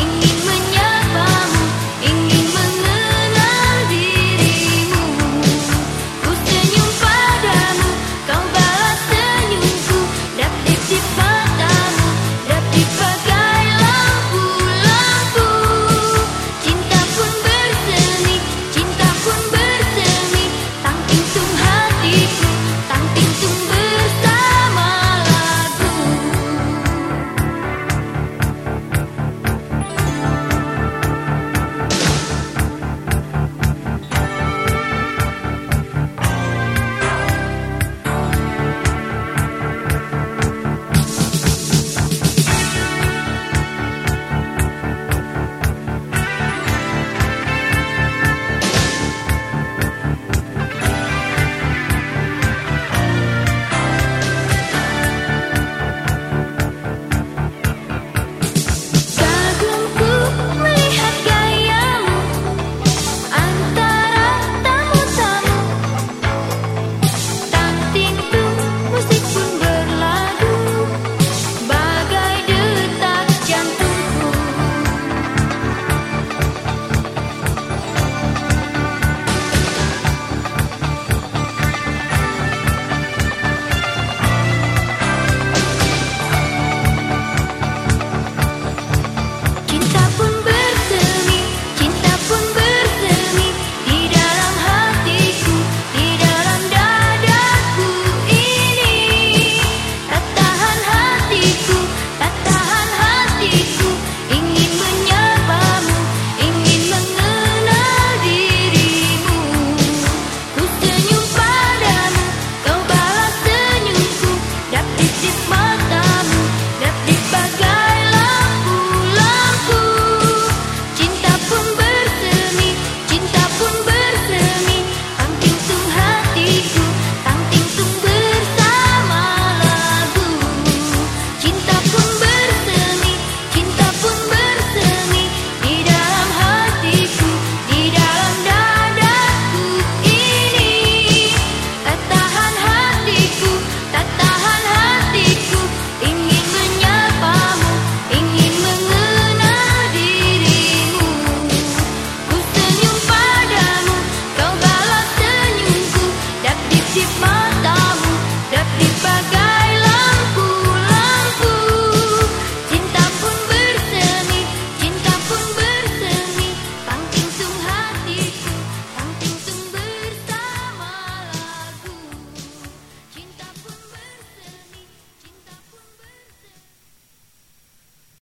ingin